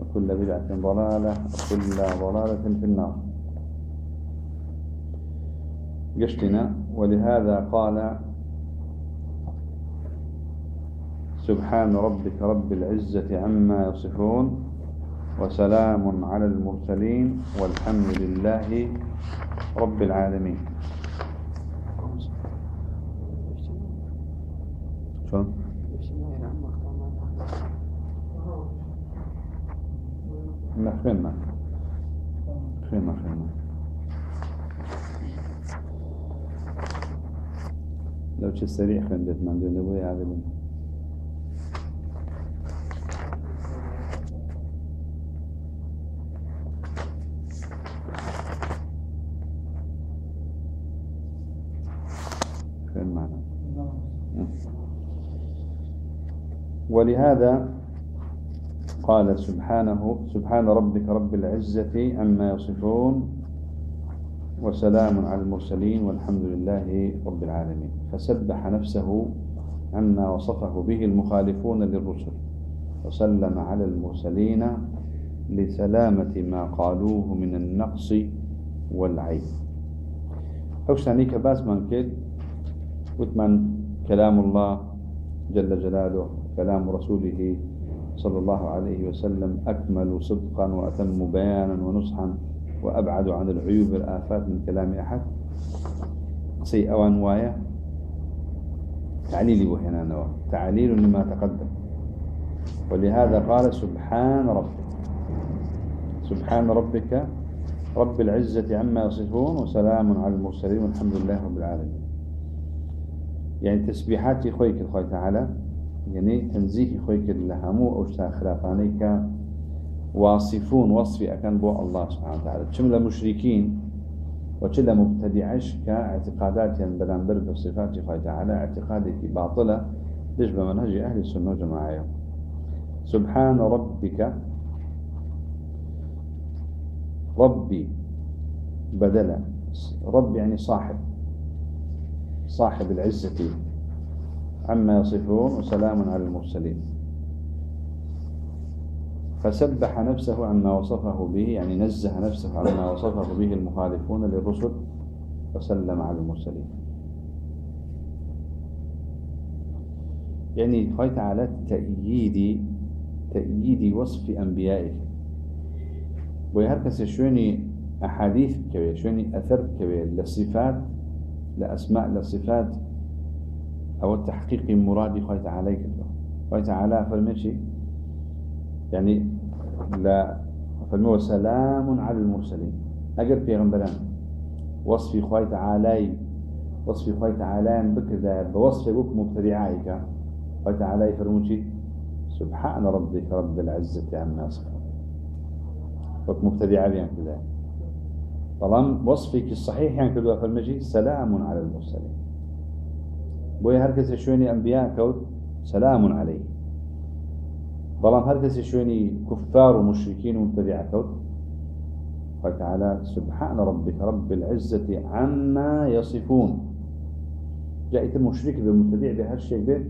وكل بدعة ضلالة وكل ضلالة في النار. قشتنا ولهذا قال سبحان ربك رب العزة عما يصفون وسلام على المرسلين والحمد لله رب العالمين. لا خير ما خير ما خير ما لو شي سريع خندت من دون أبوي خير معنا ولهذا قال سبحانه سبحان ربك رب العزة عما يصفون وسلام على المرسلين والحمد لله رب العالمين. فسبح نفسه عما وصفه به المخالفون للرسل وسلم على المرسلين لسلامة ما قالوه من النقص والعيب. أوش ثانيك باس من كد وثمن كلام الله جل جلاله كلام رسوله صلى الله عليه وسلم أكمل صدقا وأتم بيانا ونصحا وأبعد عن العيوب والآفات من كلام أحد. سي أوان وايا تعليل وهنا نوى تعليل لما تقدم. ولهذا قال سبحان ربك. سبحان ربك رب العزة عما يصفون وسلام على المرسلين والحمد لله رب العالمين. يعني تسبيحاتي خويك الخوي تعالى. يعني تنزيه خويك اللهمو أو شتا خلافانيك واصفون وصفي أكن بو الله سبحانه وتعالى شمل مشركين وشل مبتدعش كاعتقادات بلانبر بصفات خوي تعالى اعتقادك باطلة تشبه منهج أهل السنة والجماعة سبحان ربك. ربي بدلا. رب يعني صاحب. صاحب العزة. عما يصفون وسلام على المرسلين. فسبح نفسه عما وصفه به يعني نزه نفسه عما وصفه به المخالفون للرسل وسلم على المرسلين. يعني خوي تعالى تأييد تأييد وصف أنبيائه ويهركس شوني أحاديث كبير شوني أثر كبير لصفات لأسماء لصفات أو التحقيق مرادي خوي تعالى كده خوي تعالى فرمشي يعني لا فرمي سلام على المرسلين. في غنبران وصفي خوي تعالى وصفي خوي تعالى بكذا بوصف بك مبتدعائك. خوي تعالى فرمشي سبحان ربك رب العزة عما يصفون. بك مبتدعة بيان كذا. طالما وصفك الصحيح يعني كذا فرمشي سلام على المرسلين. بوي هركز شويني أنبياء كود سلام عليه. بلان هركز شويني كفار ومشركين ومبتدع كود. قال سبحان ربك رب العزة عما يصفون. جاءت المشرك بالمبتدع بهالشيء به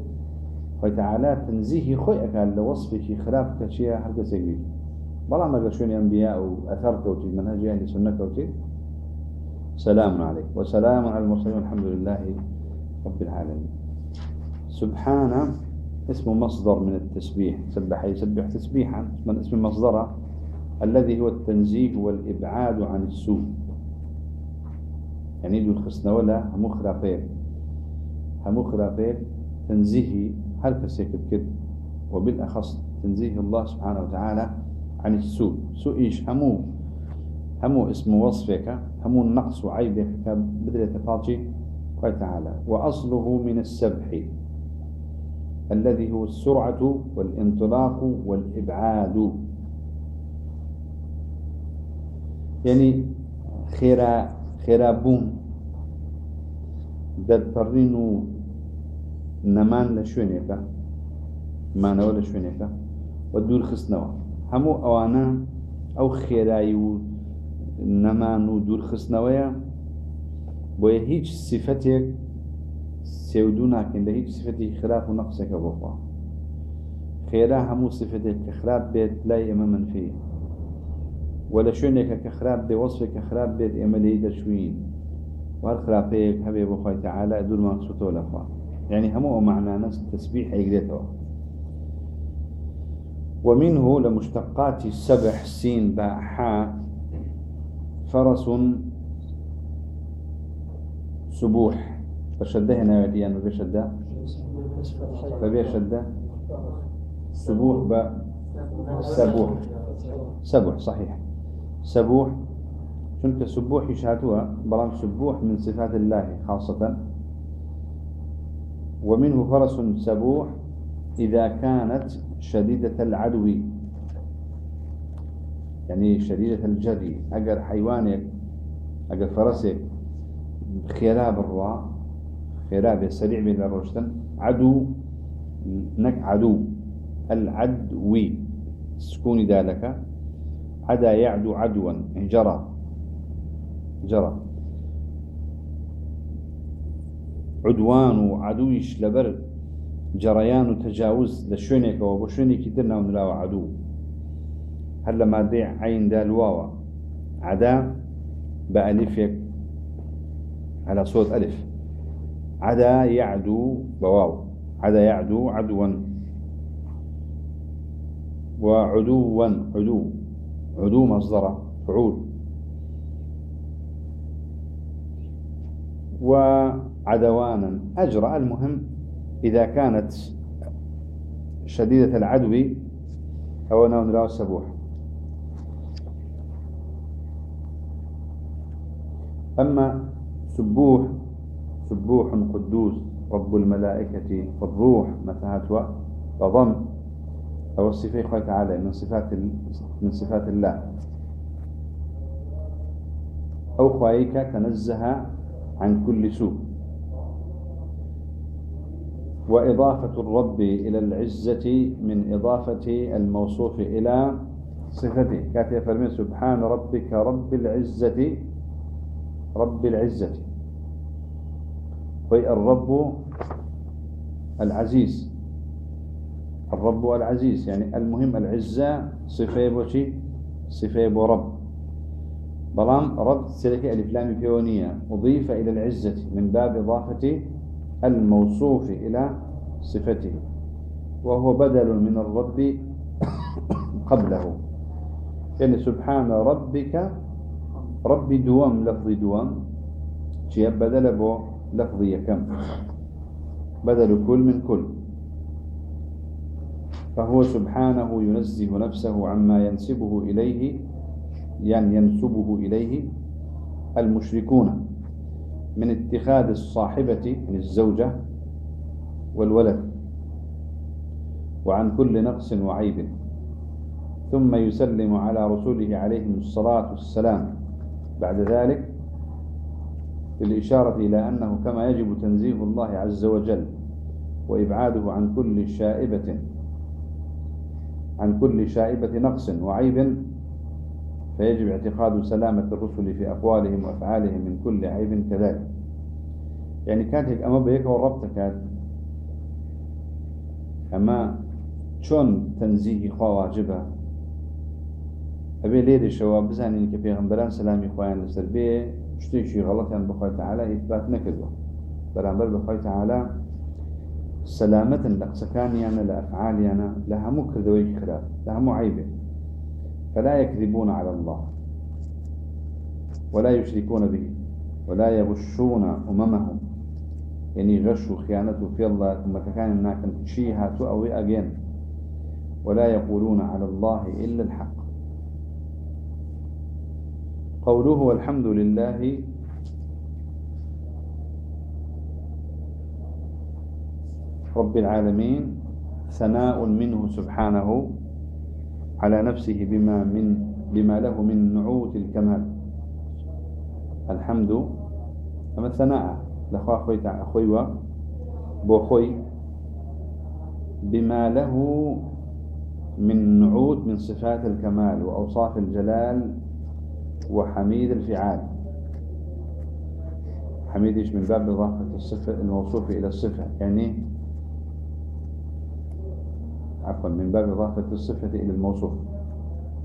قال تنزيه خويك على وصفك خلافك شيء هركز بيه بلان ما شويني أنبياء وأثر كوتي منهج أهل سنة كوتي. سلام عليك. وسلام على المرسلين. والحمد لله. رب العالمين. سبحانه اسم مصدر من التسبيح. سبح يسبح تسبيحا. من اسم مصدره؟ الذي هو التنزيه والإبعاد عن السوء. يعني يدو الخسنة ولا همو خرافير همو خرافير تنزيه هل كسيكت كد وبالأخص تنزيه الله سبحانه وتعالى عن السوء. سوء إيش؟ همو. همو اسم وصفك همو النقص وعيبك بدل تفاضي قال تعالى وأصله من السبح الذي هو السرعة والانطلاق والإبعاد. يعني خيرا خيرا بوم. دەرپەڕین و نەمان لە شوێنێکە مانەوە لە شوێنێکە و دوور خستنەوە هەموو ئەوانە ئەو خێرایی و نەمان و دوور خستنەوەیە بۆیە هیچ سیفەتێک سێودوو ناکەین لە هیچ سفەتی خراپ و نەقسێکە بۆخوا خێرا هەموو سفەتێک کە خراپ بێت لای ئێمە منفی. و لە شوێنێکە کە خراپ بێ وەصفێک کە خراپ بێت ئێمە لی دەچوین وهر خراپەیەک هەبێ خۆی تعالا دوورمان سوتۆ لەخوا يعني همو معنى تسبيح يقدته ومنه لمشتقات السبح سين باء حاء فرس سبوح. فشده هنا وديان وبشده فبيشده سبوح باء سبوح. سبوح صحيح. سبوح. چونك سبوح؟ يشهدوها. بلان سبوح من صفات الله خاصة. ومنه فرس سبوح إذا كانت شديدة العدو. يعني شديدة الجري أجر حيوانك أجر فرسك. خيراب الروا خيراب سريع بين الرشتن عدو نك عدو. العدوي سكون ذلك. عدا يعدو عدوا جرى. جرى. عدوان وعدويش لبر جريان وتجاوز لشونيك وبشونيك درنا ونلاو عدو. هل لما ديع عين دال واوا عدا بألفك على صوت ألف. عدا يعدو بواو. عدا يعدو عدوا. وعدوا عدو. عدو مصدر فعول. وعدوانا. أجرى المهم إذا كانت شديدة العدو أو نون لا السبوح أما سبوح سبوح قدوس رب الملائكة والروح. مثهاتوا وضم. أو الصفة تعالى من صفات من صفات الله. أو خوايك تنزه عن كل سوء. وإضافة الرب إلى العزة من إضافة الموصوف إلى صفته. كاتب فرمي سبحان ربك رب العزة رب العزة. وي الرب العزيز. الرب العزيز يعني المهم العزة صفة بوشي صفة بو رب. بلام رد سلك الإفلام فيونية أضيف إلى العزة من باب إضافة الموصوف إلى صفته وهو بدل من الرب قبله. يعني سبحان ربك رب دوام لفظ دوام شيء بدل بو لفظي كم؟ بدل كل من كل. فهو سبحانه ينزه نفسه عما ينسبه إليه يعني ينسبه إليه المشركون من اتخاذ الصاحبة من الزوجة والولد وعن كل نقص وعيب. ثم يسلم على رسوله عليهم الصلاة والسلام. بعد ذلك للإشارة إلى أنه كما يجب تنزيه الله عز وجل وإبعاده عن كل شائبة عن كل شائبة نقص وعيب فيجب اعتقاد سلامة الرسل في أقوالهم وأفعالهم من كل عيب كذلك. يعني كانت هيك أما بيك وربطة كانت. أما شون تنزيه خوا واجبة؟ أبي ليلة شوا بزاني إنك بيغمبران سلامي خوان لسر بيه شتيشي يعني بخوي تعالى إثبات نكذبه برامبر بخوي تعالى سلامة لقسكاني أنا لأفعالي أنا لها مكردوي خلاف لها معيبه فلا يكذبون على الله ولا يشركون به ولا يغشون أممهم. يعني غشوا خيانته في الله ثم كان هناك شيها أو أجين ولا يقولون على الله إلا الحق. قوله والحمد لله. رب العالمين ثناء منه سبحانه على نفسه بما من بما له من نعوت الكمال. الحمد أما الثناء لخوا أخوي أخوي بوخوي بما له من نعوت من صفات الكمال وأوصاف الجلال وحميد الفعال. حميد إيش من باب إضافة الصفة الموصوف إلى الصفة يعني عفوا من باب إضافة الصفة إلى الموصوف.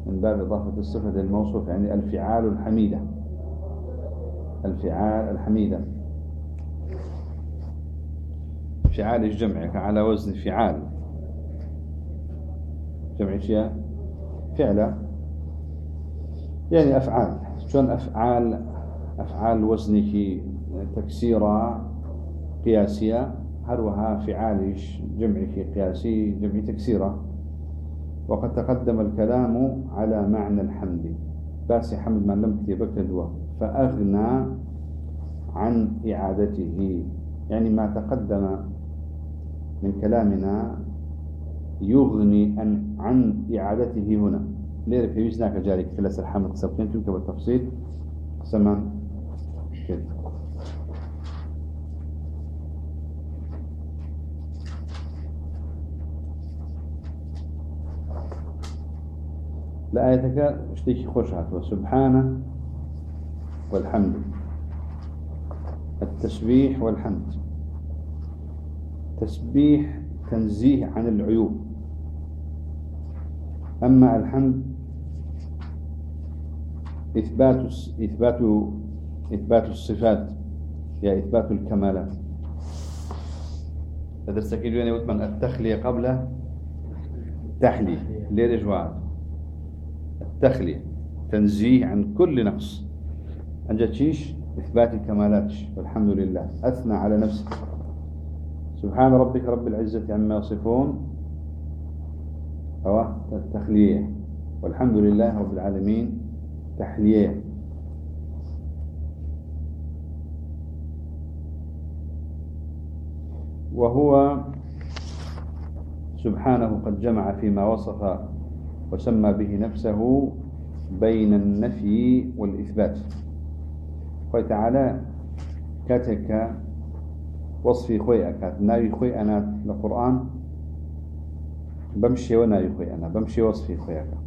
من باب إضافة الصفة إلى الموصوف يعني الفعال الحميدة. الفعال الحميدة. فعال الجمع على وزن فعال. جمع شيء فعلة. يعني أفعال. شون أفعال؟ أفعال وزنك تكسيرة قياسية هروها فعالش جمعك قياسي جمع تكسيرة. وقد تقدم الكلام على معنى الحمد. باسي حمد من لم كتبك دوا فأغنى عن إعادته. يعني ما تقدم من كلامنا يغني عن إعادته هنا. ليه في ويسناك جاري كلاس الحمد قسمتين تلك بالتفصيل. قسما كده. لآيتك اشتيكي خوشها. وسبحانه والحمد. التسبيح والحمد. تسبيح تنزيه عن العيوب. أما الحمد إثبات إثبات إثبات الصفات يا إثبات الكمالات. تدرسك يعني وثمان التخلية قبل التحلية ليه رجوعات التخلية تنزيه عن كل نقص. أنجتشيش إثبات الكمالات. والحمد لله. أثنى على نفسه. سبحان ربك رب العزة عما يصفون. أو التخلية والحمد لله رب العالمين. تحلية وهو سبحانه قد جمع فيما وصف وسمى به نفسه بين النفي والإثبات. قال تعالى كاتك وصفي خوي أكاد ناوي خوي أنا للقرآن بمشي وناوي خوي أنا بمشي وصفي خوي أكاد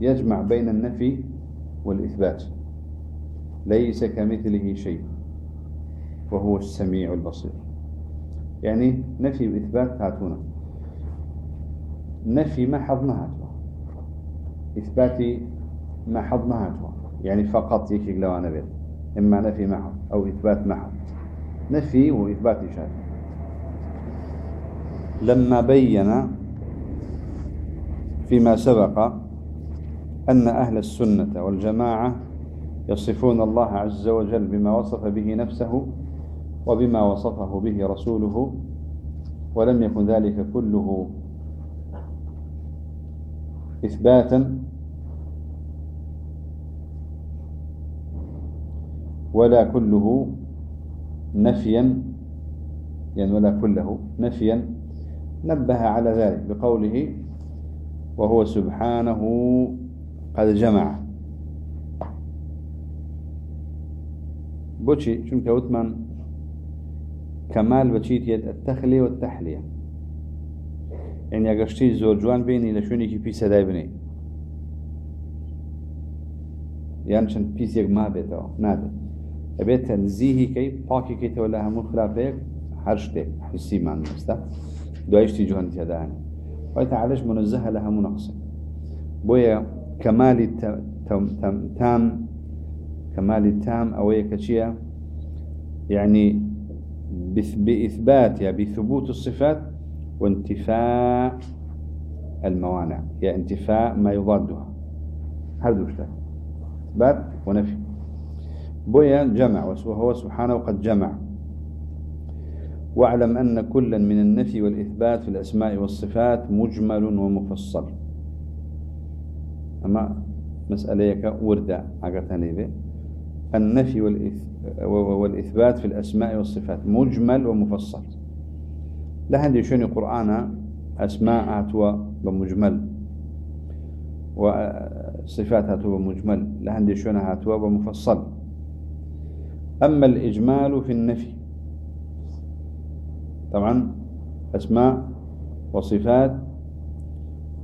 يجمع بين النفي والإثبات. ليس كمثله شيء وهو السميع البصير. يعني نفي وإثبات هاتونا. نفي ما حظنا هاتوا. إثباتي ما حظنا هاتوا. يعني فقط يكي لو أنا بيت. إما نفي محض أو إثبات محض نفي وإثبات إشارة. لما بين فيما سبق أن أهل السنة والجماعة يصفون الله عز وجل بما وصف به نفسه وبما وصفه به رسوله ولم يكن ذلك كله إثباتا. ولا كله نفيا يعني ولا كله نفيا. نبه على ذلك بقوله وهو سبحانه قد جمع. بوشي شنك وثمان كمال بچيت يد التخلية والتحلية. يعني اگشتي زور جوان بيني لشوني كي بيسا داي بني يعني شن بيسيك ما بيتو نابت أبيت تنزيهي كي باكي كي تولى همون خلافيك حرشتك حسي معنى مستا دوائشتي جوهن تيداني ويتعالج منزهة لها منقصة بويا كمال تام. كمال التام أو كشيا يعني بإثبات يعني بثبوت الصفات وانتفاء الموانع. يعني انتفاء ما يضادها. هذا وش إثبات ونفي. بويا جمع وهو سبحانه قد جمع. واعلم أن كلا من النفي والإثبات في الأسماء والصفات مجمل ومفصل. أما مسألة وردة عقتني به النفي والإثبات في الأسماء والصفات مجمل ومفصل. لهذا يشوني قرآن أسماء أتوى بمجمل وصفات هاتوا مجمل لهندي شونا هاتوا مفصل أما الإجمال في النفي طبعا أسماء وصفات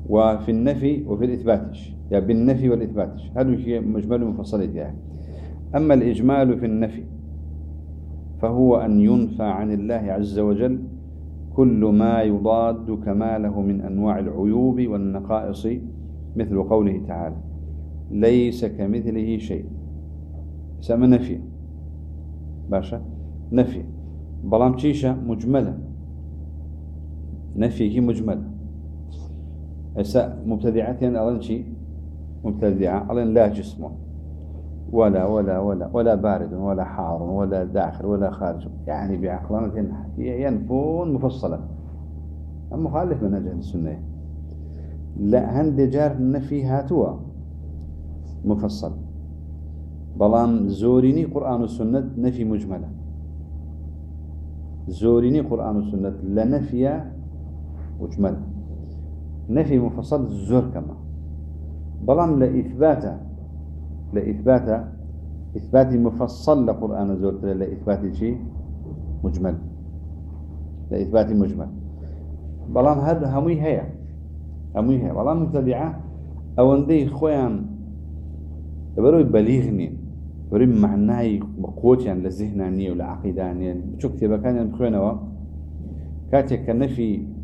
وفي النفي وفي الإثبات يعني بالنفي والإثبات هذا شيء مجمل مفصل يعني. أما الإجمال في النفي فهو أن ينفى عن الله عز وجل كل ما يضاد كماله من أنواع العيوب والنقائص مثل قوله تعالى ليس كمثله شيء سمى نفي. باشا؟ نفي. بلام تشيشة مجملة. نفيه مجمل. هسا مبتدعتين ألين شيء مبتدعة. ألين لا جسم. ولا ولا ولا ولا بارد ولا حار ولا داخل ولا خارج. يعني بعقلانة ينفون مفصلا. مخالف من أجل السنة. لا هند جار النفي هاتوا. مفصل. بلان زوريني قرآن والسنة نفي مجملة. زوريني قرآن والسنة لنفي مجملة. نفي مفصل زور كما. بلان لإثباته لإثبات إثبات مفصل لقرآن زور لإثبات شيء؟ مجمل. لإثبات مجمل. بلان هذا همي هي همي هي بلان متبعة أو اندي خوان بروي بليغني بروي معناي بقوتي عن لذهنانية ولا عقيدانية شو كتابة كان بخوانوا كاتك كنفي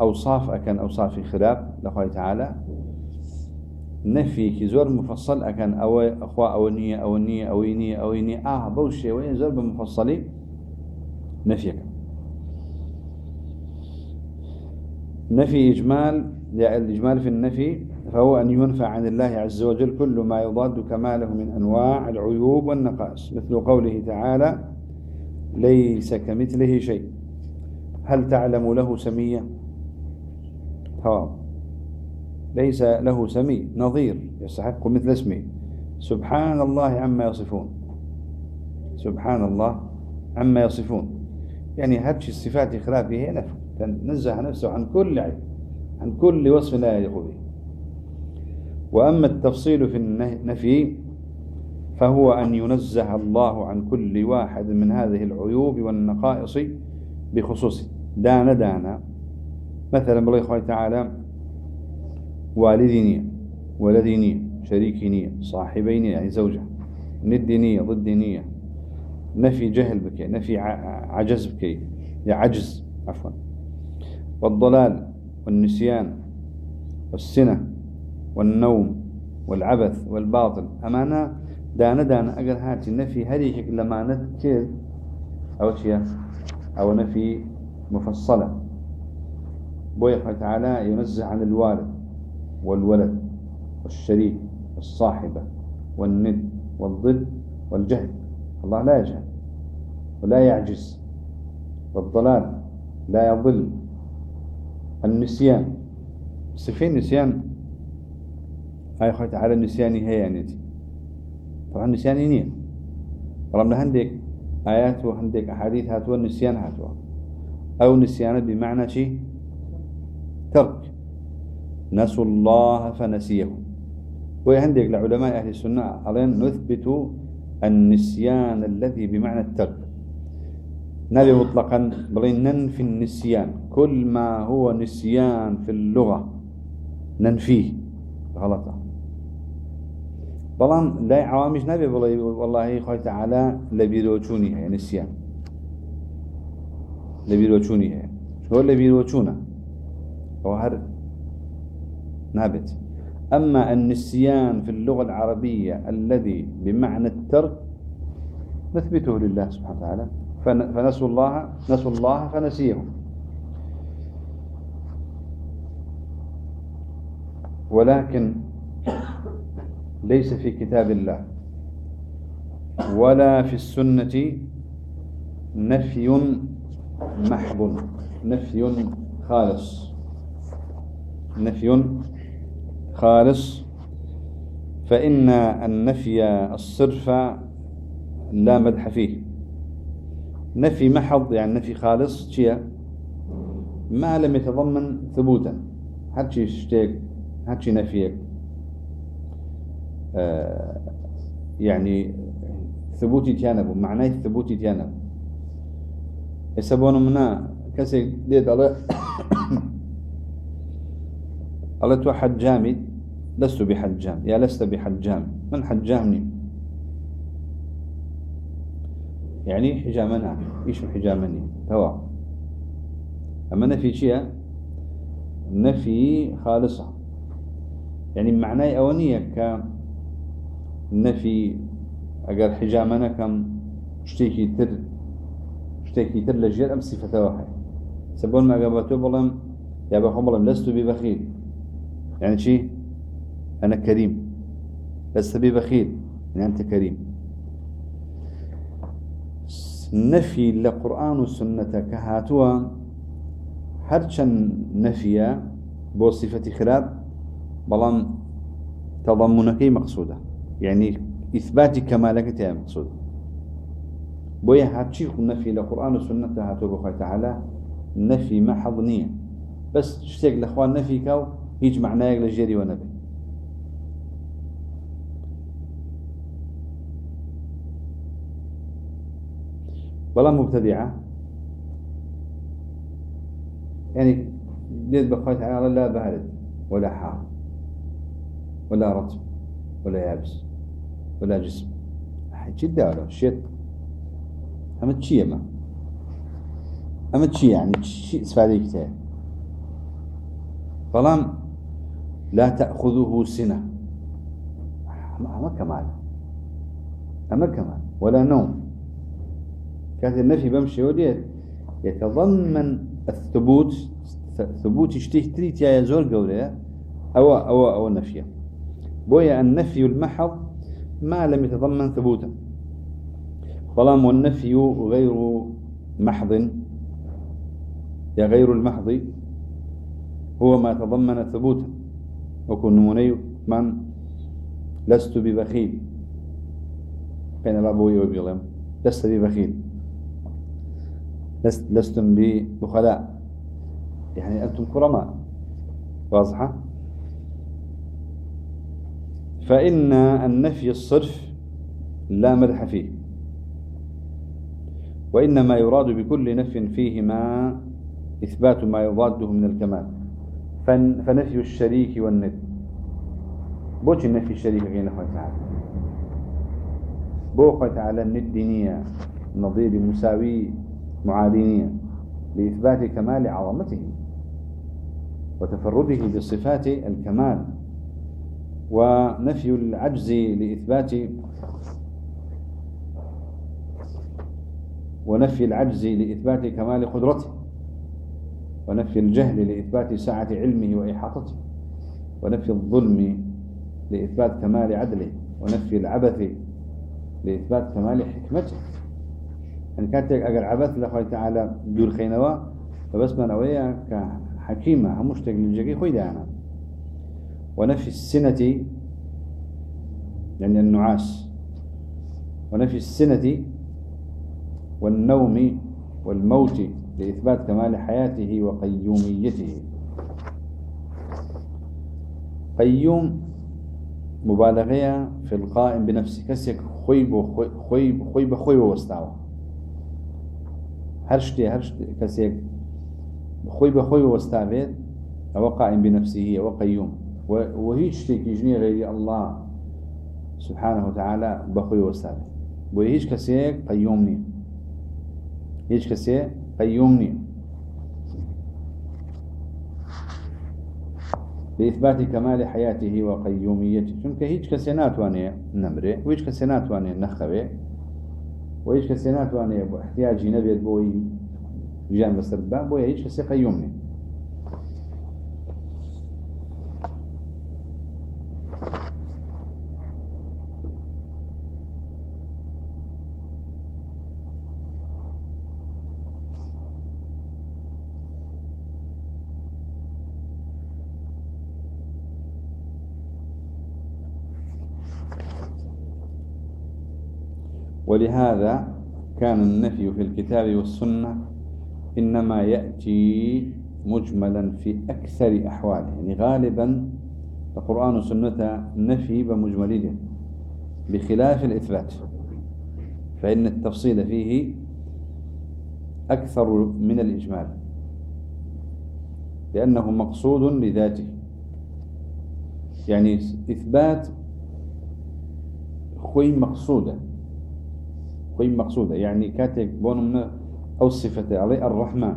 أوصاف أكن أوصاف خلاف لخوة تعالى نفي كي زور مفصل أكن أو أخوا أونية أونية أوينية أوينية آه بوشي وين زور بمفصلي؟ نفيك. نفي إجمال الإجمال في النفي فهو أن ينفع عن الله عز وجل كل ما يضاد كماله من أنواع العيوب والنقائص مثل قوله تعالى ليس كمثله شيء. هل تعلم له سمية؟ تمام ليس له سمي نظير يستحق مثل اسمه. سبحان الله عما يصفون. سبحان الله عما يصفون. يعني هذه الصفات خلافه نفسه تنزه نفسه عن كل عيب عن كل وصف لا يليق به. وأما التفصيل في النفي فهو أن ينزه الله عن كل واحد من هذه العيوب والنقائص بخصوصه. دانا دانا. مثلا بالله تعالى والدينية ولدينية شريكينية صاحبينية يعني زوجة ندينية ضدينية نفي جهل بكي نفي عجز بكي يا عجز عفوا. والضلال والنسيان والسنة والنوم والعبث والباطل أمانة دانا دانا أقل هاتي نفي هذه لما نتكر أو شيء أو نفي مفصلة. بوي تعالى ينزه عن الوالد والولد والشريك والصاحبة والند والضد والجهل. الله لا يجهل ولا يعجز. والضلال لا يضل. النسيان صفين نسيان. هاي خويت على النسيان هي يعني طبعا النسيان نية رمنا هندك آيات وهندك أحاديث هاتوا النسيان هاتوا. أو نسيان بمعنى شيء؟ ترك. نسوا الله فنسيهم. ويهندق لعلماء أهل السنة علينا نثبت النسيان الذي بمعنى الترك. نبي مطلقا بلين ننفي النسيان. كل ما هو نسيان في اللغة ننفيه. غلطة. بلان لا عوامش نبي والله خوي تعالى لبيروتشوني هي نسيان. لبيروتشوني هي. شو لبيروتشونا هو هر نابت أما النسيان في اللغة العربية الذي بمعنى الترك نثبته لله سبحانه وتعالى. فنسوا الله نسوا الله فنسيهم. ولكن ليس في كتاب الله ولا في السنة نفي محض نفي خالص. نفي خالص فإن النفي الصرف لا مدح فيه. نفي محض يعني نفي خالص شيء ما لم يتضمن ثبوتا. هاتشي شتيك هاتشي نفيك آه، يعني ثبوتي تيانبو معناه ثبوتي تيانبو. يسبون منا كسي ديد الله تو حجامي لست بحجام. يا لست بحجام. من حجامني؟ يعني حجامنا. إيش حجامني؟ توا. أما نفي شيء؟ نفي خالصة. يعني معناه أولية ك نفي أجر حجامنا كم؟ شتيكي تر شتيكي تر لجير أم صفة واحد سبون ما قبلتو بلم يا بخو بلم لست ببخيل. يعني شي؟ أنا كريم. لست ببخيل يعني أنت كريم. نفي لقرآن وسنة كهاتوا هرچن نفيا بو صفة خراب. بلان تضمنك مقصودة. يعني إثبات كمالك تيا مقصودة. بويا هاتشي نفي لقرآن وسنة هاتوا بخوة تعالى. نفي محض نية بس شتيك لأخوان نفي كاو هيج معناه لجيري ونبي. بلا مبتدعة. يعني ليت بخوي تعالى لا بارد ولا حار ولا رطب ولا يابس ولا جسم. جدا ولا شيء هم تشي ما؟ هم تشي يعني تشي سفادي كتير فلام لا تأخذه سنة. أما كمال. أما كمال. ولا نوم. كانت النفي بمشي وديت يتضمن الثبوت ثبوت اشتيه تريت يا زور قولي أو أو أو النفي. بويا النفي المحض ما لم يتضمن ثبوتا فلام والنفي غير محض. يا غير المحض هو ما تضمن ثبوتا وكن نموني من لست ببخيل. بين بأبوي وبيلم لست ببخيل. لست لستم ببخلاء. يعني أنتم كرماء. واضحة؟ فإن النفي الصرف لا مدح فيه. وإنما يراد بكل نفي فيهما إثبات ما يضاده من الكمال. فنفي الشريك والند. بوش النفي الشريك غير أخوة تعالى؟ بو أخوة تعالى الندنية نظير مساوي معادينية لإثبات كمال عظمته وتفرده بصفات الكمال ونفي العجز لإثبات ونفي العجز لإثبات كمال قدرته. ونفي الجهل لإثبات سعة علمه وإحاطته ونفي الظلم لإثبات كمال عدله ونفي العبث لإثبات كمال حكمته. إن كانت أجر عبث لخوي تعالى دور خينوا فبس من أويا كحكيمة همش تجلجي خوي دانا. ونفي السنة يعني النعاس. ونفي السنة والنوم والموت لإثبات كمال حياته وقيوميته. قيوم مبالغة في القائم بنفسه. كسيك خويب خويب خويب خويب وستاوه. هرشتي هرشتي كسيك خويب خويب وستاوه هو قائم بنفسه هو قيوم وهيج شتيك يجني غير الله سبحانه وتعالى بخوي وستاوه وهيج كسيك قيومني هيج كسيك قيومني بإثبات كمال حياته وقيوميته. چونکە هیچ کەسێ ناتوانێ نەمرێ وە هیچ کەسێ ناتوانێ نەخەوێ وە هیچ کەسێ ناتوانێ احتياجي نەبێت بۆیە جان بسربا بۆیە هیچ کەسێ قيوم نییە ولهذا كان النفي في الكتاب والسنة إنما يأتي مجملا في أكثر أحواله. يعني غالبا القرآن والسنة نفي بمجمله بخلاف الإثبات فإن التفصيل فيه أكثر من الإجمال لأنه مقصود لذاته. يعني إثبات خوي مقصودة خوي مقصودة يعني كاتك بون أو الصفة عليه الرحمن.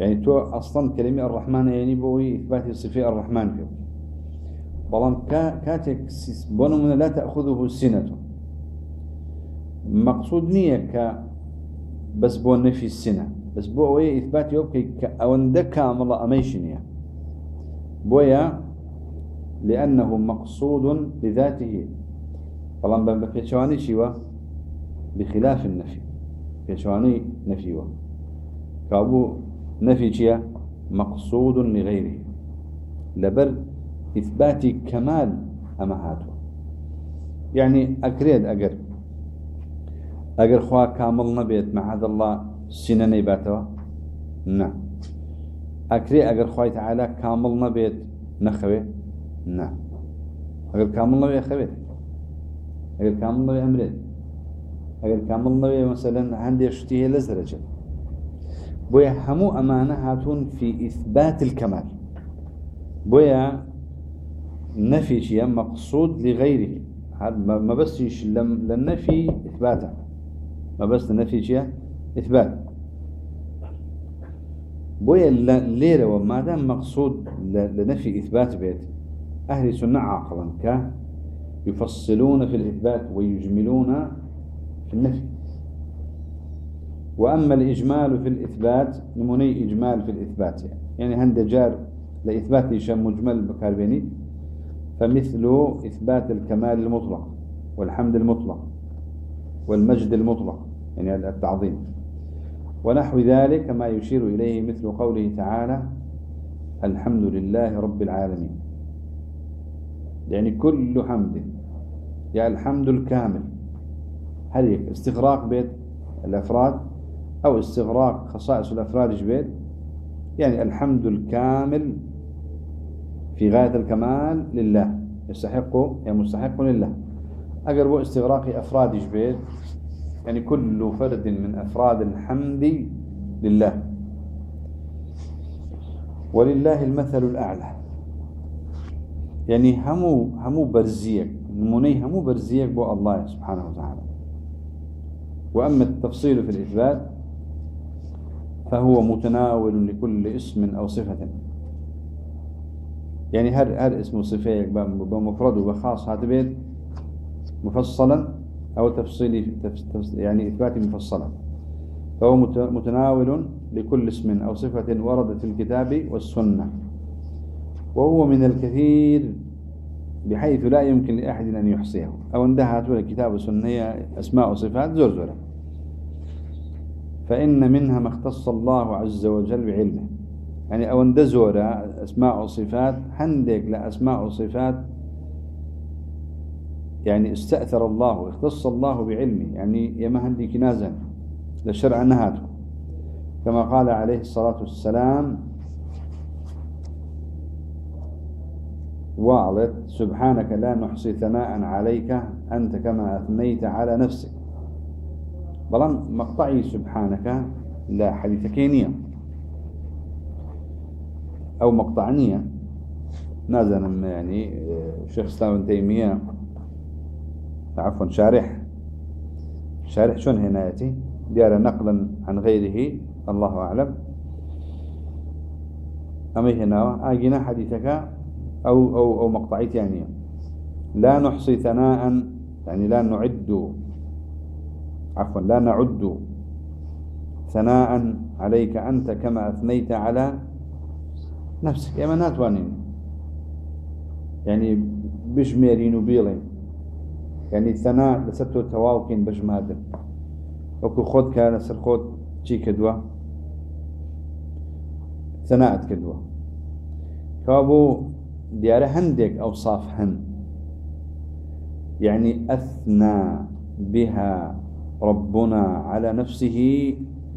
يعني تو أصلا كلمة الرحمن يعني بوي إثبات صفة الرحمن فيه. بلان كاتك بون لا تأخذه سنة. مقصود نية ك بس بو نفي السنة. بس بو أوي إثبات يوبكي كأوندا كامل أميشنيا بويا لأنه مقصود بذاته طبعا بفيشواني شوا بخلاف النفي. فيشواني نفيوا كابو نفي شيا مقصود لغيره لبر إثبات كمال أمهاته. يعني أكريد أقر أجر خوا كامل نبيت مع هذا الله سنة نيباتوا؟ نعم. أكري أجر خوا تعالى كامل نبيت نخوي؟ نعم. أجر كامل نبي خوي أجر كامل نبي أمرين أجر كامل نبي مثلا عندي شتيه لزرجة بويا همو أمانة هاتون في إثبات الكمال بويا نفي شيء مقصود لغيره ما بس للنفي إثباته. ما بس نفي شيء إثبات بويا ليرة وما دام مقصود لنفي إثبات بيت أهل سنة عاقلا ك يفصلون في الإثبات ويجملون في النفي. وأما الإجمال في الإثبات نموني إجمال في الإثبات يعني. هند جار لإثبات شم مجمل بكاربيني فمثل إثبات الكمال المطلق والحمد المطلق والمجد المطلق يعني التعظيم. ونحو ذلك ما يشير إليه مثل قوله تعالى الحمد لله رب العالمين. يعني كل حمد يعني الحمد الكامل هل استغراق بيت الأفراد أو استغراق خصائص الأفراد جبيت يعني الحمد الكامل في غاية الكمال لله. يستحق يعني مستحق لله. أقرب استغراق أفراد جبيت يعني كل فرد من أفراد الحمد لله. ولله المثل الأعلى. يعني همو همو برزيك نموني همو برزيك بو الله سبحانه وتعالى. وأما التفصيل في الإثبات فهو متناول لكل اسم أو صفة. يعني هر هر اسم صفة بمفرد وبخاص هذا بيت مفصلا أو تفصيلي يعني إثباتي مفصلا؟ فهو متناول لكل اسم أو صفة وردت في الكتاب والسنة. وهو من الكثير بحيث لا يمكن لأحد أن يحصيه. أو اندهت الكتاب والسنة أسماء وصفات زرزرة فإن منها ما اختص الله عز وجل بعلمه. يعني أو اندزور أسماء وصفات هندك لأسماء وصفات. يعني استأثر الله اختص الله بعلمه. يعني يما هندي كنازا لشرع نهاته. كما قال عليه الصلاة والسلام وعلت سبحانك لا نحصي ثناء عليك أنت كما أثنيت على نفسك. بلان مقطعي سبحانك لا حديث كينية أو مقطعنية. نازل يعني شيخ اسلام تيمية. عفوا شارح. شارح شون هنا يأتي؟ ديار نقلا عن غيره. الله أعلم. أمي هنا آجنا حديثك أو, أو, أو مقطعي ثانية لا نحصي ثناء يعني لا نعد عفوا لا نعد ثناء عليك أنت كما أثنيت على نفسك. يا منات وانين يعني بجميرين وبيلين يعني ثناء لسرتو تواوكين بجمادن وكو خود كان سر خود چی كدوا ثناءت كدوا كابو ديارة هندك أوصاف هن. يعني أثنى بها ربنا على نفسه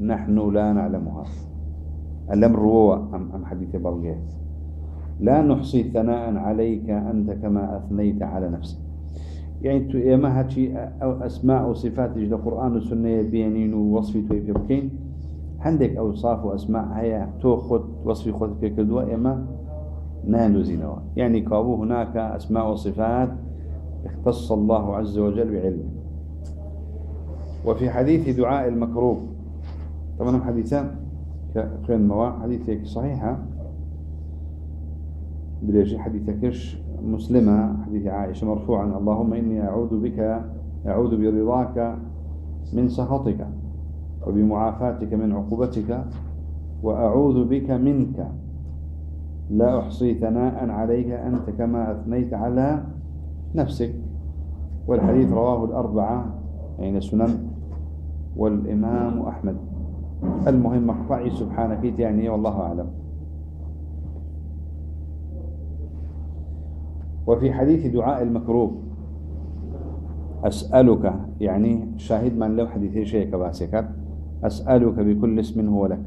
نحن لا نعلمها. الأمر هو أم, أم حديث بلغيه لا نحصي ثناء عليك أنت كما أثنيت على نفسك. يعني إما هاتشي أسماء وصفات جدا قرآن والسنة بيانين ووصفي توي بيبكين عندك أوصاف وأسماء هيا تو خد وصفي خد في كدوة إما نالو زينوا يعني كابو هناك أسماء وصفات اختص الله عز وجل بعلمه. وفي حديث دعاء المكروب. طبعا حديثان كخير موا حديثك صحيحة بليش حديثكش مسلمة. حديث عائشة مرفوعا. اللهم إني أعوذ بك أعوذ برضاك من سخطك وبمعافاتك من عقوبتك وأعوذ بك منك. لا أحصي ثناء عليك أنت كما أثنيت على نفسك. والحديث رواه الأربعة يعني السنن والإمام أحمد. المهم مقطعي سبحانك يعني والله أعلم. وفي حديث دعاء المكروب. أسألك يعني شاهد من لو حديث شيء كباسكت أسألك بكل اسم هو لك.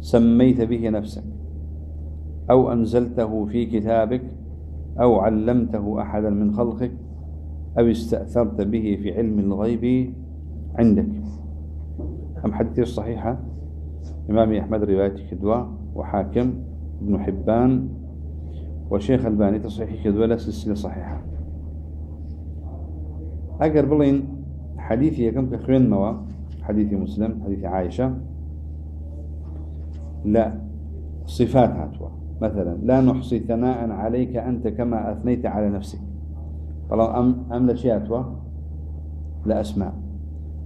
سميت به نفسك. أو أنزلته في كتابك. أو علمته أحدا من خلقك. أو استأثرت به في علم الغيب. عندك. أم حديث الصحيحة إمام أحمد رواية كدوى وحاكم ابن حبان وشيخ الباني تصحيح كدوى لا سلسلة صحيحة. أقر بلين حديثي كم كخوين موا حديث مسلم حديث عائشة لا صفات هاتوا مثلا لا نحصي ثناء عليك أنت كما أثنيت على نفسك. طالما أم, أم لشياتوا لا أسماء.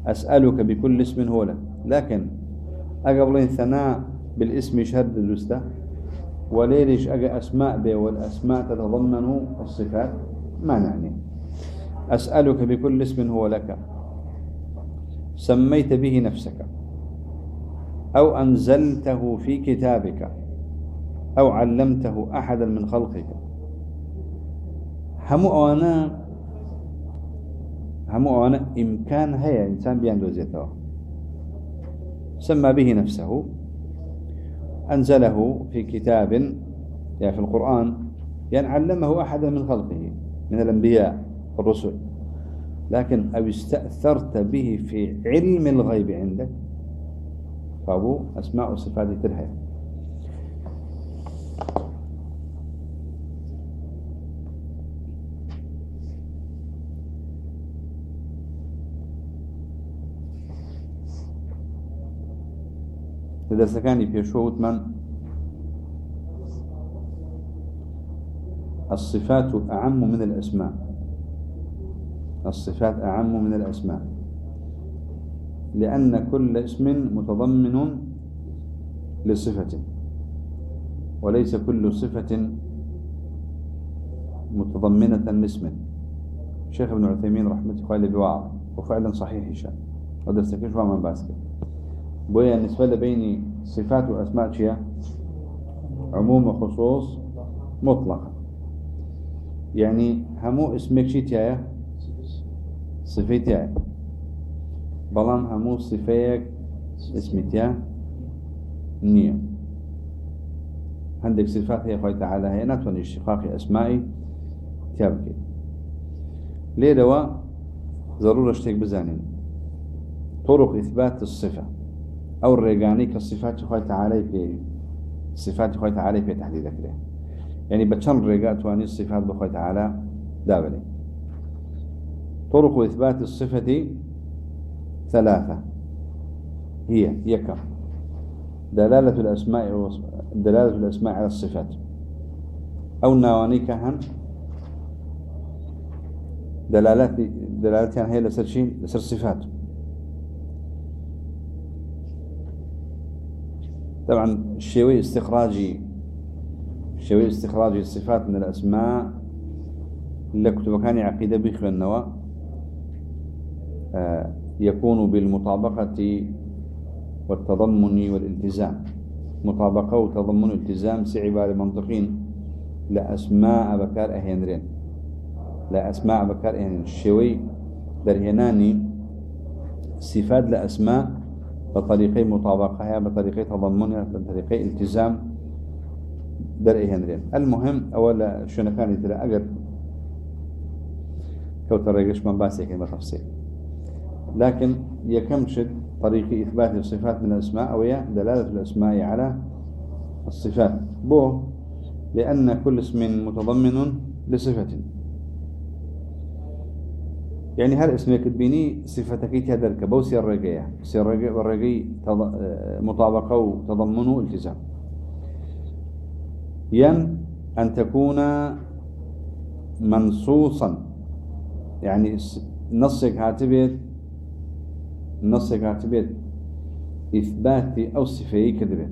أسألك بكل اسم هو لك. لكن أقبلين ثناء بالاسم شهد اللستة وليش أجا أسماء به والأسماء تتضمن الصفات ما نعني. أسألك بكل اسم هو لك. سميت به نفسك أو أنزلته في كتابك أو علمته أحدا من خلقك. هم أنا هم أنا إمكان هيا إنسان بيان دوزيته سمى به نفسه. أنزله في كتاب يعني في القرآن يعني علمه أحدا من خلقه من الأنبياء الرسل. لكن أو استأثرت به في علم الغيب عندك فأبو أسماء وصفات ترهي لدرسەکانی پێشوە وتمان الصفات أعم من الأسماء. الصفات أعم من الأسماء. لأن كل اسم متضمن لصفة. وليس كل صفة متضمنة لاسم. شيخ ابن عثيمين رحمة الله بوعظ. وفعلا صحيح شاء ودرسك شو من باسكت؟ بويا بالنسبة بين صفات وأسماء شيء عموم وخصوص مطلق يعني همو اسمك شي تيايا؟ صفي تيايا. بلان همو صفيك اسم تيا نية عندك صفات هي خوي تعالى هي ناتون اشتقاق أسمائي تيابكي ليه دوا ضرورة اشتك بزانين. طرق إثبات الصفة. أو الرجاني كصفات خوي تعالى في صفات خوي تعالى في تحديد كده يعني بتشان رجاء تواني الصفات بخوي تعالى دابلي طرق إثبات الصفة ثلاثة. هي كم؟ دلالة الأسماء دلالة الأسماء على الصفات. أو نواني كهن؟ دلالات دلالتها هي لسر شيء لسر صفات طبعا الشيوي استخراجي الشيوي استخراجي الصفات من الأسماء اللي كتب كان عقيدة بخ النواة آه، يكون بالمطابقة والتضمن والالتزام. مطابقة وتضمن والتزام سعبار منطقين لأسماء بكار أهينرين لأسماء بكار أهينرين الشيوي درهناني صفات لأسماء بطريقة مطابقة بطريقة تضمنها بطريقة التزام درء هنرين المهم أولا شنو كان ترى أجر. كوتر ريقش من باسي كلمة تفصيل. لكن يكمشد طريق إثبات الصفات من الأسماء أو دلالة الأسماء على الصفات. بو لأن كل اسم متضمن لصفة. يعني هل اسمك تبيني صفتك تهدرك؟ بو سير رقية سير رقية مطابقة وتضمنه التزام ين أن تكون منصوصا. يعني نصك هاتبت نصك هاتبت إثبات أو صفة كذبت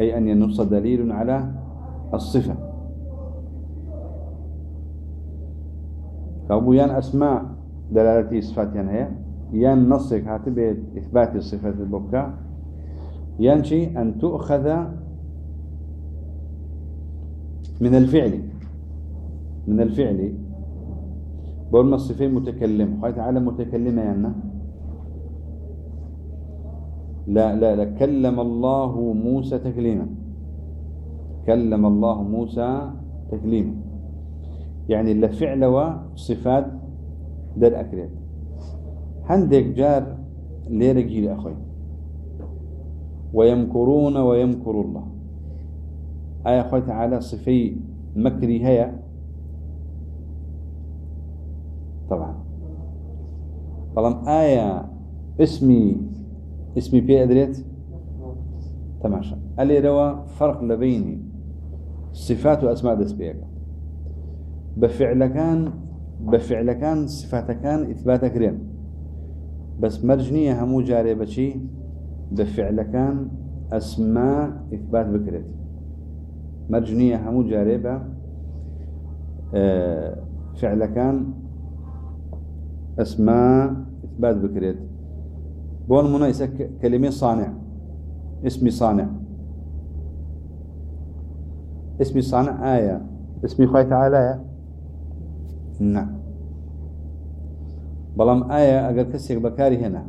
أي أن ينص دليل على الصفة. فأبو يان أسماء دلالتي صفات يان هي يان نصك هاتبت إثبات الصفة البكاء ينشي أن تؤخذ من الفعل. من الفعل. بقول ما الصفين متكلم قال تعالى متكلمة يعني لا لا لا. كلم الله موسى تكليما كلم الله موسى تكليما يعني الفعل وصفات در أكريت عندك جار ليرجي لأخوي ويمكرون ويمكر الله. آية أخوي تعالى صفي مكري هيا طبعا. طبعا آية اسمي اسمي بي أدريت تماشا اللي روا فرق لبيني صفات وأسماء دس بيك بفعل كان بفعل كان صفات كان إثبات كريم. بس مرجنية همو جاري بشي بفعل كان أسماء إثبات بكريت. مرجنية همو جاري آه، فعل كان أسماء إثبات بكريت. بون منا كلمة صانع. اسمي صانع. اسمي صانع آية. اسمي خوي تعالى نعم. بەڵام ئایا ئەگەر کەسێک بەکاری هێنا.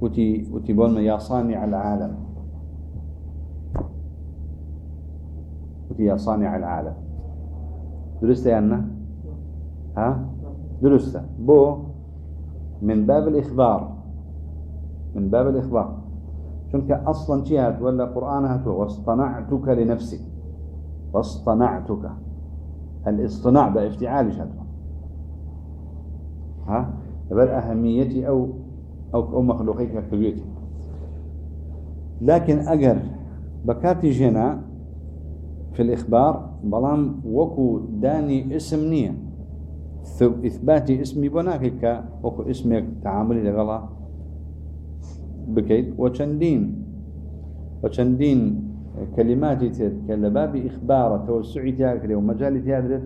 وتی وتی بون يا صانع العالم. وتی يا صانع العالم. دروستە یان نا ها؟ دروستە. بۆ من باب الإخبار. من باب الإخبار. چونکە أصلا جهات وە لە قرآن هاتووە واصطنعتك لنفسي واصطنعتك. الاصطناع بافتعال شهاتوا ها؟ بل أهميتي أو أو, أو مخلوقيك كبيرتي. لكن أجر بكاتي جنا في الإخبار بلام وكو داني اسم نية. إثباتي اسمي بناكك وكو اسمك تعاملي لغلا بكيت. وشندين. وشندين كلمات تر كلباب إخبار توسعي تاكري ومجال تادرت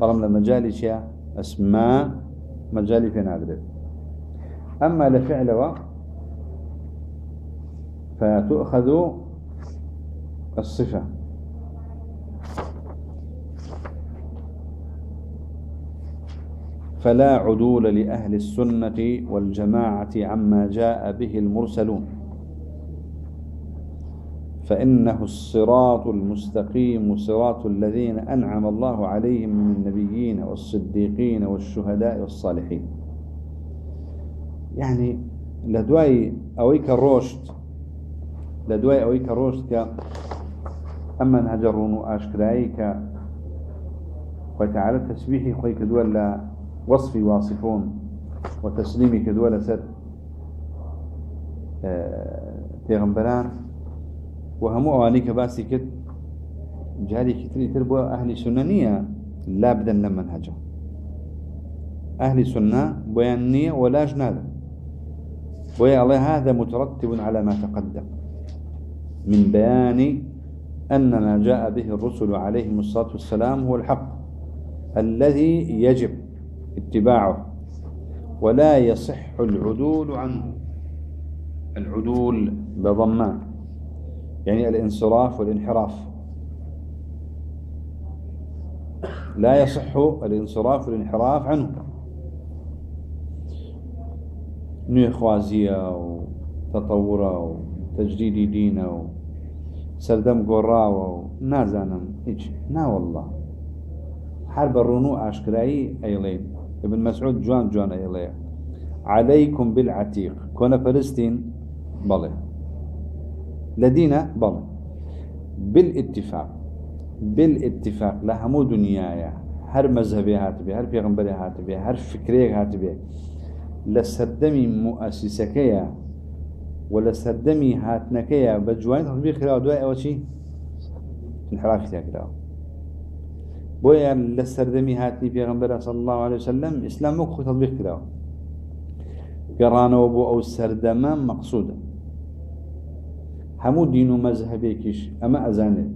برم لمجال شيء أسماء مجال في نادرت أما لفعل و فتؤخذ الصفة. فلا عدول لأهل السنة والجماعة عما جاء به المرسلون. فإنه الصراط المستقيم صراط الذين أنعم الله عليهم من النبيين والصديقين والشهداء والصالحين. يعني لدواي أويك الروشت لدواي أويك الروشت ك أما نهجرون وأشكرايك وتعالى تسبيحي خويك دولا وصفي واصفون وتسليمي كدولة سد آه، وهمو اواني كباسي كد جاري كتري تربو أهل سنة لا بدن لمنهجه أهل سنة بيانية ولا جنادة ويا الله هذا مترتب على ما تقدم. من بيان أن ما جاء به الرسل عليهم الصلاة والسلام هو الحق الذي يجب اتباعه ولا يصح العدول عنه. العدول بضمان. يعني الانصراف والانحراف. لا يصح الانصراف والانحراف عنه. نية خوازية وتطورة وتجديد دينه سردم قراوة نازانم هيك. نا والله. حرب الرنو عشكرائي أيلين ابن مسعود جوان جوان أيلين عليكم بالعتيق. كون فلسطين بله لدينا بله بالاتفاق بالاتفاق. لهمو دنيايا هر مذهبي هاتبه هر پیغمبري هاتبه هر فكري هاتبه لسردمي مؤسسكيا ولا سردمي هاتنكيا بجوان تطبيق كراو دواء أو شي انحرافي تاع کراوە بۆیە لە سەردەمی هاتنی پیغمبر صلى الله عليه وسلم اسلام وەکو تطبيق کراوە قرانو بۆ ئەو سەردەمە مقصوده. هەموو دين ومذهبي یەکیش ئێمە ئەزانین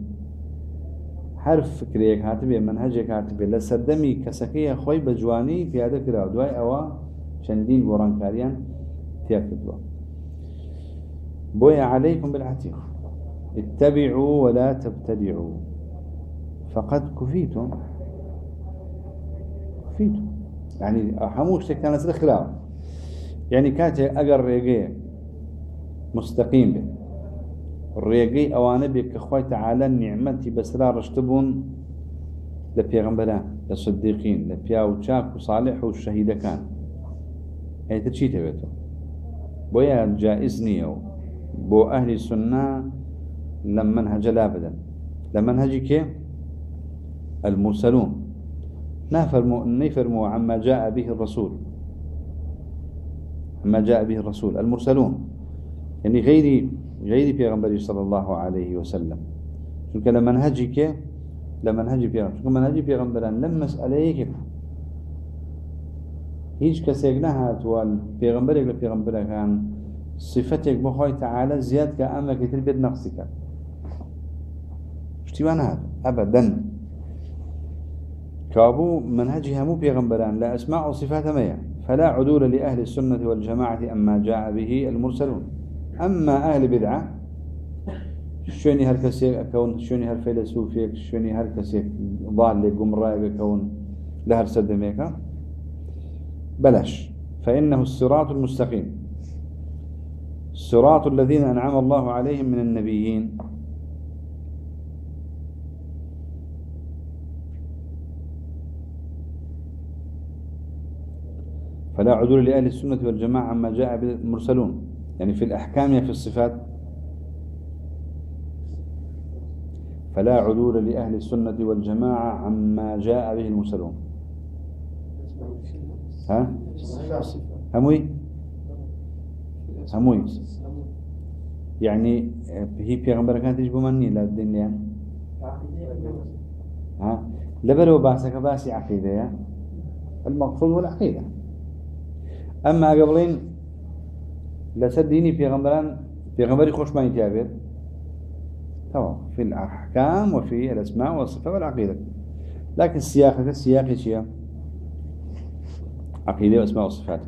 هەر فكريك هاتبێ منهجك هاتبێ لە سەردەمی کەسەکەی خۆی بە جوانی في هذا کراوە دوای ئەوە چەندین گۆڕانکاریان تیا کردووە بويا عليكم بالعتيق اتبعوا ولا تبتدعوا. فقد كفيتم. كفيتم. يعني حموش كانت الخلاف يعني كانت أجر ريقية مستقيم الريقي أوانا بك أخوي تعالى نعمتي بسرا رشتبون لبيغمبران لصديقين لبياو وشاك وصالح والشهيد كان هي تشي تبيتو بويا جائز نيو بو أهل السنة لم منهج لا أبدا لمنهج كيف المرسلون. نفرموا نفرموا عما جاء به الرسول. عما جاء به الرسول المرسلون. يعني غير غير پیغمبر صلى الله عليه وسلم. چونك لمنهجي كيف لمنهجي پیغمبر چونك منهجي پیغمبران لم مسألة كيف هیچ کەسێک نەهات وە پێغمبرێک لە پێغمبرەکان صفتێک بخۆی تعالە زیاد کە ئەمەکەتر بێت نەقسیکە شتیوان هات ئەبەدەن كابو منهج همو پیغمبران لا أسماء وصفات ميا فلا عدول لأهل السنة والجماعة أما جاء به المرسلون. أما أهل بدعة شوني هالكسيك أكون شوني هالفيلسوفيك شوني هالكسيك ضال لقمراء كون لهر سدميكا بلاش. فإنه الصراط المستقيم. الصراط الذين أنعم الله عليهم من النبيين. فلا عدول لأهل السنة والجماعة عما جاء بالمرسلون. يعني في الأحكام في الصفات. فلا عدول لأهل السنة والجماعة عما جاء به المرسلون. ها؟ هموي؟ هموي. يعني هي پیغمبر كانت تجيبوا مني لا الدنيا ها؟ لبلو باسك باسي عقيدة المقصود هو العقيدة أما قبلين لسد ديني پیغمبران پیغمبري خوش ما يتابر تمام. في الأحكام وفي الأسماء والصفات والعقيدة. لكن السياق السياق شيء عقيدة وأسماء وصفات.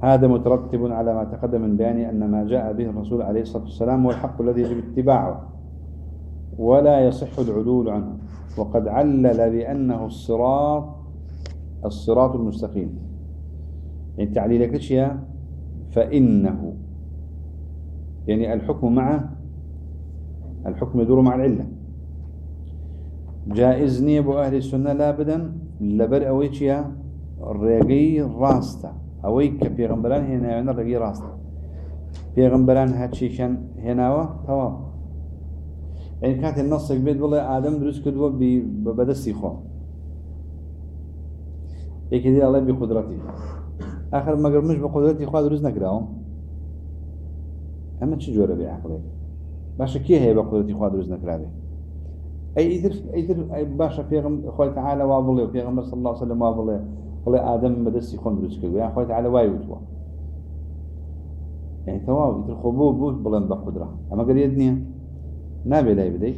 هذا مترتب على ما تقدم من بيان أن ما جاء به الرسول عليه الصلاة والسلام هو الحق الذي يجب اتباعه ولا يصح العدول عنه. وقد علل بأنه الصراط الصراط المستقيم. يعني تعليلك اشياء فإنه. يعني الحكم مع الحكم يدور مع العلة. جائز نيب أهل السنة لابدا لبر أويتشيا ئەوەی کە پێغمبەران هێناوێنە ڕێگەی ڕاستە پێغمبەران هەرچیشان هێناوە تەواو ئەین کاتێ نەسێک بێت بڵێ ئادەم دروست کردووە بەدەستی خۆ یەکی دی ئەڵێ بی قدرەتی آخر مەگەر مش بە قدرەتی خوا دروست نەکراوە ئەمە چ جۆرە بێ عقلێک باشە کێ هەیە بە قدرەتی خوا دروست نەکراوێ ئەی ئیتر ئیتر باشە پێغم خۆی تعالە وا بڵێ و پێغمبەر صلی الله عليه وسلم وا بڵێ بڵێ ئادەم بەدەستی خۆن دروست کرد یان خۆی تعالە وای وتووە يعني تواو يتر خبو بوت بلن بقدرة. أما قريد نية نابي لا يبدي.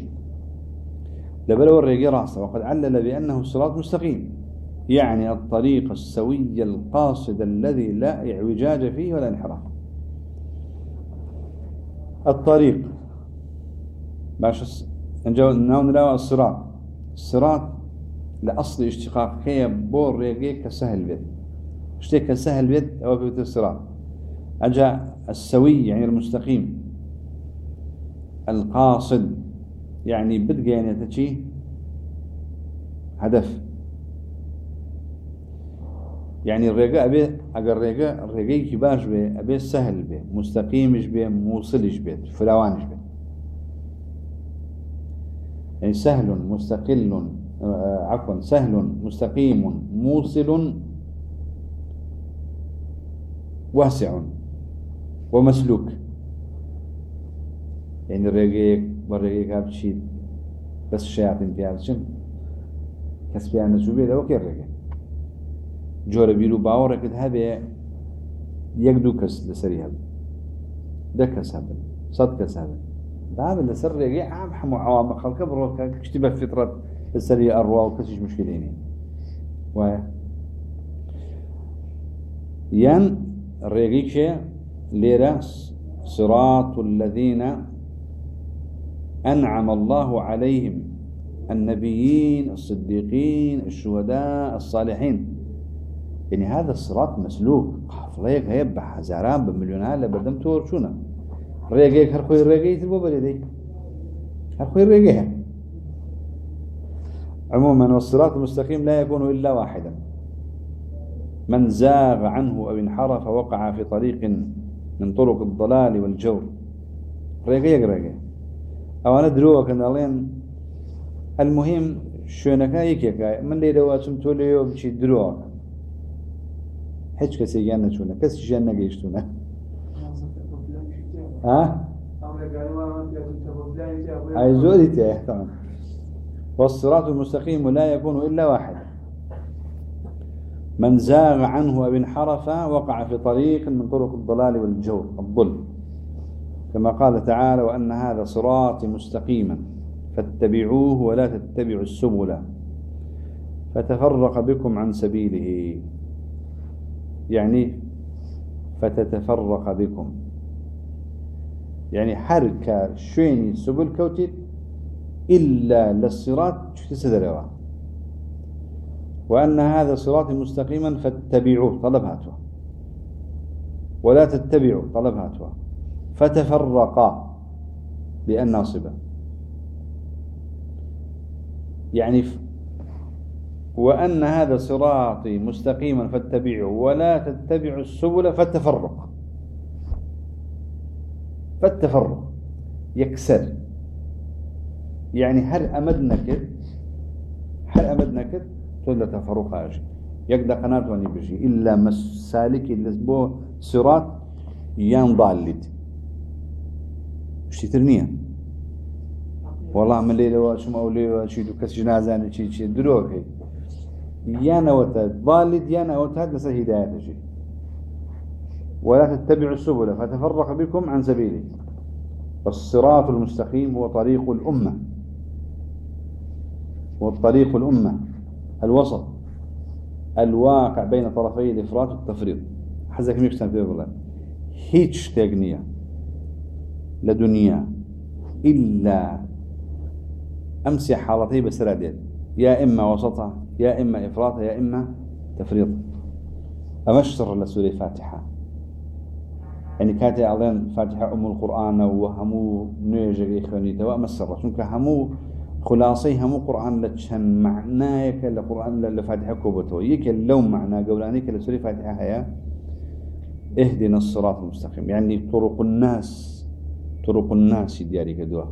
لبلو الرقي رأسه. وقد علل بأنه الصراط مستقيم. يعني الطريق السوي القاصد الذي لا اعوجاج فيه ولا انحراف. الطريق. باش نجاو ناو نلاو الصراط. الصراط لأصل اشتقاق. هي بور ريقي كسهل بيت اشتي كسهل بيت أو بيت الصراط. أجا السوي يعني المستقيم. القاصد يعني بدقينة تشي هدف. يعني الرجاء أبي أجر الرجاء الرجاء كباش به أبي سهل به مستقيمش به موصلش به فلوانش به يعني سهل مستقل آه، عفوا سهل مستقيم موصل واسع ومسلوك. يعني الرجاء والرجاء كابشي بس الشياطين فيها شن كسبيان نسوبي ده وكير الرجاء جۆرە بیر و باوەڕێکت هەبێ یەک دوو کەس لەسەری هەب دە کەس هەبن سەد کەس هەبن. بابن لەسەر ڕێگەی عام هەموو عوامە خەڵکە بڕۆکە کشتی بە فطرەت لەسەری ئەڕوا و کەسیش مشکلێنی وایە؟ یان ڕێگەی کێ؟ لێرە صراط الذين أنعم الله عليهم النبيين الصديقين الشهداء الصالحين يعني هذا الصراط مسلوك حفليك هيبح هزاران بمليونها لبردم تور شونا. ريقيك هرخوي ريقي تبو بريدي هرخوي ريقيها عموما والصراط المستقيم لا يكون إلا واحدا. من زاغ عنه أو انحرف وقع في طريق من طرق الضلال والجور. ريقيك ريقي. أو أنا دروك أن المهم شونك هيك من لي دواتم تولي بشي دروك. هیچ کسی گیان نچونه کسی جیان نگیشتونه ها؟ أي زودته طبعا والصراط المستقيم لا يكون إلا واحد. من زاغ عنه أو انحرف وقع في طريق من طرق الضلال والجور الظلم. كما قال تعالى وأن هذا صراط مستقيما فاتبعوه ولا تتبعوا السبل. فتفرق بكم عن سبيله. يعني فتتفرق بكم. يعني حركة شويني سبل كوتيت إلا للصراط تسدروا وأن هذا صراط مستقيما فاتبعوه طلب هاتوا ولا تتبعوا طلب هاتوا فتفرقا بأن ناصبة يعني وأن هذا صراطي مستقيما فاتبعوا ولا تتبعوا السبل فالتفرق. فالتفرق. يكسر. يعني هل أمدنا كد هل أمدنا تقول تفرق أجي يقدر قناة وأني بجي. إلا مسالك اللي صراط يان ضالد اشتترنيه والله من ليلة واشم أولي واشيد وكس جنازان شي شي دروكي يانا وتاد ضالد يانا وتاد لسه هداية شيء ولا تتبعوا السبل فتفرق بكم عن سبيله الصراط المستقيم هو طريق الأمة. والطريق الأمة. الوسط. الواقع بين طرفي الإفراط والتفريط. حزك ميكسن في الله هيتش تغنية لدنيا إلا أمسي حالتي بسرادين يا إما وسطها يا إما إفراط يا إما تفريط. أمشتر لسورة فاتحة. يعني كاتي أعلان فاتحة أم القرآن وهمو نيجي إخواني توا مسر شنك همو؟ خلاصي همو قرآن لتشن معناك لقرآن لفاتحة كوبتو. يك لو معنى قولانيك لسورة فاتحة هيا. اهدنا الصراط المستقيم. يعني طرق الناس طرق الناس دياري كدوا.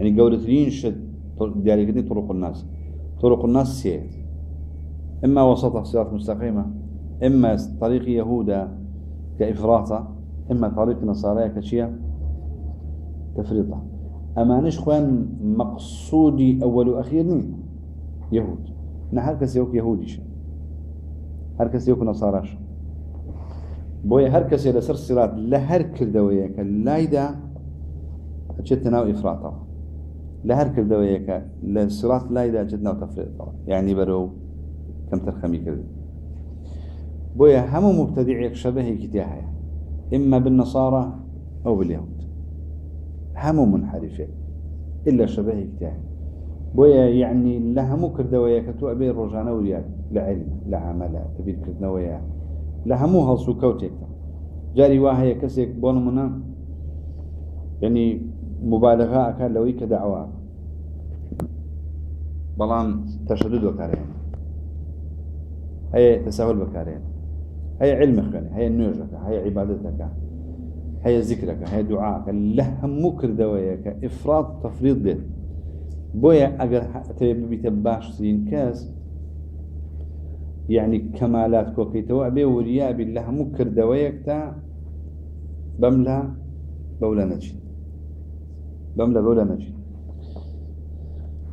يعني قولتين شد دياري كدي طرق الناس. طرق الناس سيئة إما وسط صراط مستقيمة إما طريق يهودا كإفراطة إما طريق نصارى كشيا تفريطة. أما نشخوان مقصودي أول وأخير مين يهود. نحن كسيوك يهوديش هر کس یوک نصاراش بوی هر کسی لسر صراط لهر کردویه که لایدا چه ناو افراطه لهر کردویه که لصراط لایدا چه ناو تفريطه يعني برو كم ترخمي كذا بويا هم مبتدع شبه كتاها إما بالنصارى أو باليهود هم منحرفين إلا شبه كتاها بويا يعني لهم كردويا كتو أبي الرجانة وريال لعلم لعمل تبيد كردويا لهمو هلسو كوتيك جاري واهي كسيك بون منا يعني مبالغة أكاد لوي كدعوة بلان تشدد وكارين هي تساهل بكارين هي علمك هي نوجك هي عبادتك هي ذكرك هي دعاءك لهم مكر دويك إفراط تفريط ده بويا أجر تبي بيتباش سين كاس يعني كمالات كوكيتو أبي وريا بالله مكر دويك تا بملا بولا نجي بملأ بولا نجي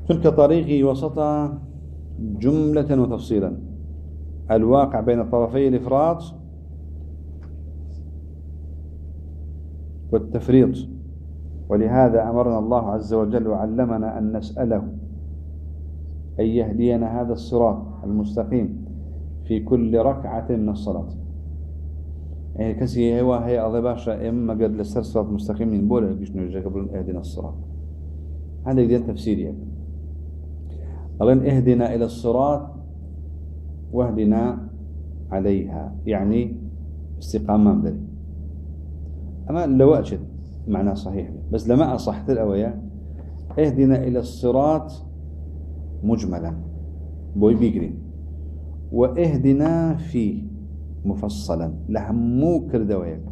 تلك طريقي وسط جملة وتفصيلا. الواقع بين طرفي الإفراط والتفريط. ولهذا أمرنا الله عز وجل وعلمنا أن نسأله أن يهدينا هذا الصراط المستقيم في كل ركعة من الصلاة. كسي هو هي أضباشا إما قد لسر صراط مستقيم من بولا يقش نرجع قبل اهدنا الصراط يقدر تفسير يعني قالن اهدنا إلى الصراط واهدنا عليها يعني استقامة مدري أما لو أجد معناه صحيح بس لما أصحت الأوية اهدنا إلى الصراط مجملا بوي بيجري واهدنا فيه مفصلا. لهمو كردويك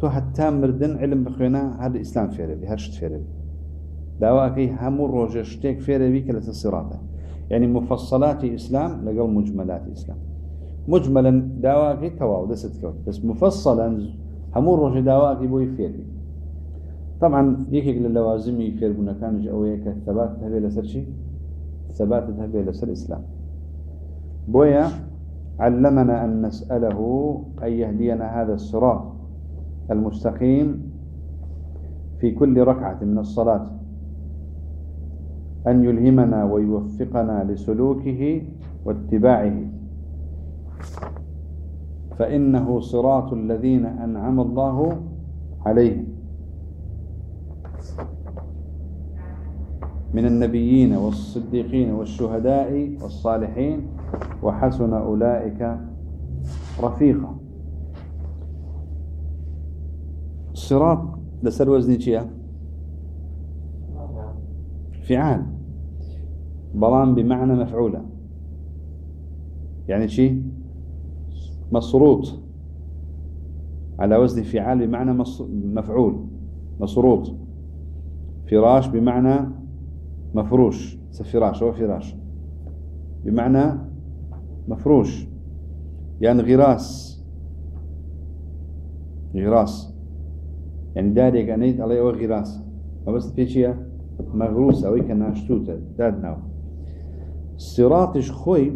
تو حتى مردن علم بخينا هذا الإسلام فيربي هرشت فيربي دواكي همو روجشتك فيربي كلا الصراط يعني مفصلات إسلام لقوا مجملات إسلام. مجملا دواكي تواو دست كوت بس مفصلا همو روج دواكي بوي فيربي طبعا يكيك للوازم يفيربونا كان جاوية الثبات هذه لسر شيء ثبات هذه لسر الإسلام بويا علمنا أن نسأله أن يهدينا هذا الصراط المستقيم في كل ركعة من الصلاة. أن يلهمنا ويوفقنا لسلوكه واتباعه. فإنه صراط الذين أنعم الله عليهم. من النبيين والصديقين والشهداء والصالحين وحسن أولئك رفيقا. الصراط لسر وزني شيئا فعال. بلان بمعنى مفعولة يعني شيء مصروط. على وزن فعال بمعنى مفعول. مصروط. فراش بمعنى مفروش. فراش هو فراش. بمعنى مفروش. يعني غراس. غراس. يعني داري قانيت عليه غراس. ما بس فيشيا مغروس أو كناشتوته دادنا صراطش خوي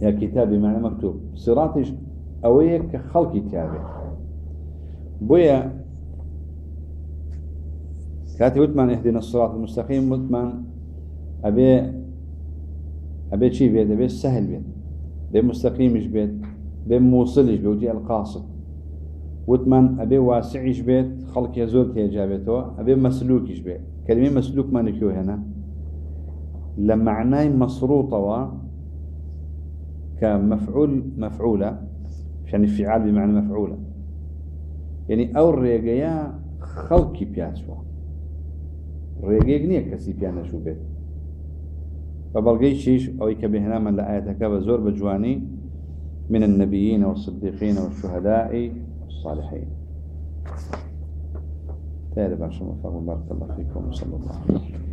يا كتابي معنى مكتوب. صراطش أويك كخلق كتابي بويا كاتي وتمان اهدنا الصراط المستقيم وتمان أبي أبي شي بيت أبي سهل بيت. بين مستقيمش بيت بين موصلش بيت وجي القاصد. وتمان أبي واسعش بيت خلق يزول تيجابته أبي مسلوكش بيت كلمة مسلوك ما نكيو هنا. لمعناي مصروطة كمفعول مفعولة يعني فعال بمعنى مفعولة. يعني أو الريقيا خلقي بياسوا. ريقيق نية كسي بيانا شو بيت. فبلغي شيش أو يكبهنا من لآياتك بزور بجواني من النبيين والصديقين والشهداء والصالحين عشان بارك الله فيكم وصلى الله عليه وسلم